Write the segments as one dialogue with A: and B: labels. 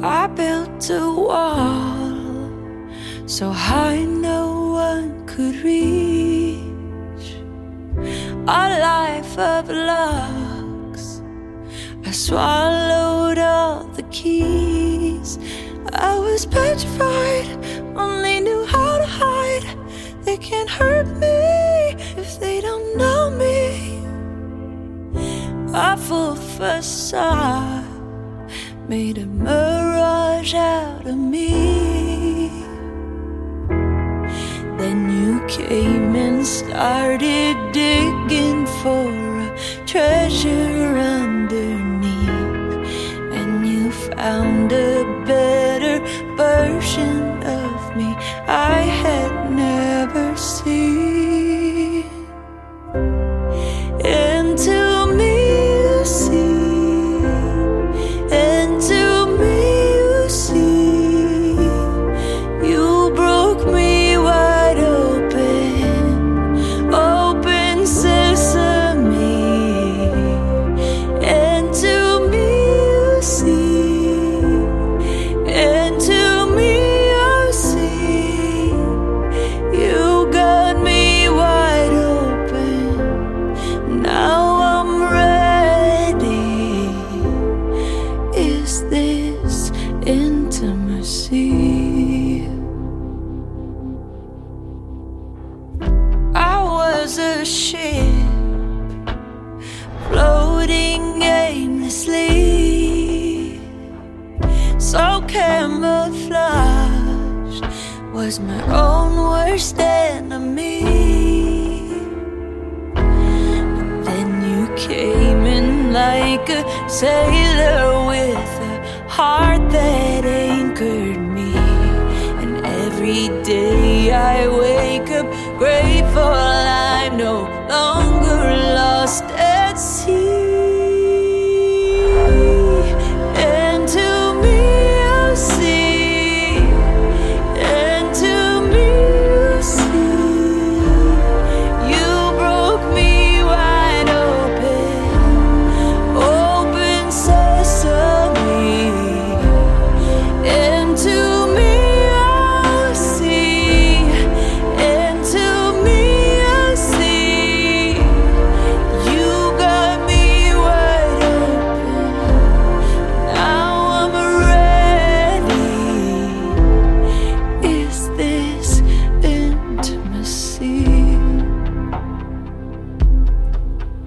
A: I built a wall so high no one could reach. A life of locks. I swallowed all the keys. I was petrified, only knew how to hide. They can't hurt me if they don't know me. A full facade made a out of me. Then you came and started digging for a treasure intimacy? I was a ship floating aimlessly, so camouflaged was my own worst enemy. Then you came in like a sailor with a heart that anchored me. And every day I wake up grateful I'm no longer lost at sea.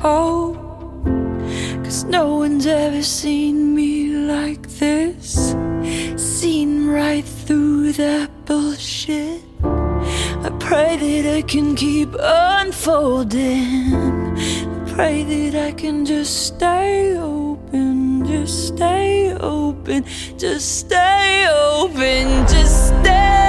A: Oh. Cause no one's ever seen me like this. Seen right through that bullshit. I pray that I can keep unfolding. I pray that I can just stay open, just stay open, just stay open, just stay